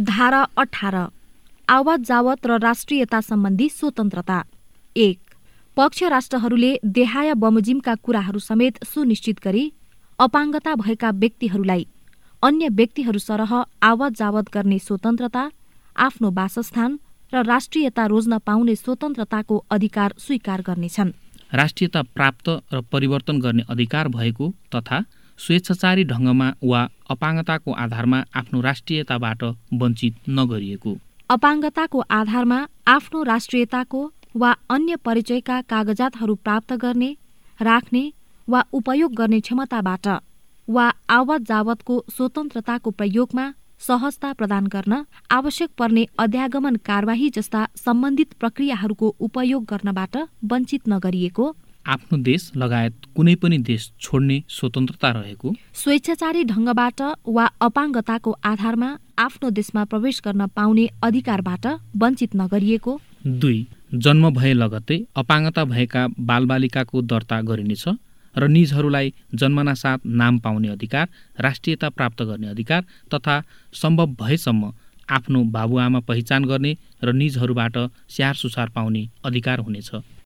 धारा अठार आवाज जावत र राष्ट्रियता सम्बन्धी स्वतन्त्रता। एक पक्ष राष्ट्रहरूले देहाय बमोजिमका कुराहरू समेत सुनिश्चित गरी अपाङ्गता भएका व्यक्तिहरूलाई अन्य व्यक्तिहरू सरह आवाज जावत गर्ने स्वतन्त्रता आफ्नो वासस्थान र राष्ट्रियता रोज्न पाउने स्वतन्त्रताको अधिकार स्वीकार गर्नेछन्। राष्ट्रियता प्राप्त र परिवर्तन गर्ने अधिकार भएको तथा स्वेच्छाचारी ढङ्गमा वा अपाङ्गताको आधारमा आफ्नो राष्ट्रियताबाट वञ्चित नगरिएको। अपाङ्गताको आधारमा आफ्नो राष्ट्रियताको वा अन्य परिचयका कागजातहरू प्राप्त गर्ने राख्ने वा उपयोग गर्ने क्षमताबाट वा आवत जावतको स्वतन्त्रताको प्रयोगमा सहजता प्रदान गर्न आवश्यक पर्ने अध्यागमन कारवाही जस्ता सम्बन्धित प्रक्रियाहरूको उपयोग गर्नबाट वञ्चित नगरिएको आफ्नो देश लगायत कुनै पनि देश छोड्ने स्वतन्त्रता रहेको। स्वेच्छाचारी ढङ्गबाट वा अपाङ्गताको आधारमा आफ्नो देशमा प्रवेश गर्न पाउने अधिकारबाट वञ्चित नगरिएको। दुई जन्म भए लगत्तै अपाङ्गता भएका बालबालिकाको दर्ता गरिनेछ र निजहरूलाई जन्मना साथ नाम पाउने अधिकार राष्ट्रियता प्राप्त गर्ने अधिकार तथा सम्भव भएसम्म आफ्नो बाबुआमा पहिचान गर्ने र निजहरूबाट स्याहार सुसार पाउने अधिकार हुनेछ।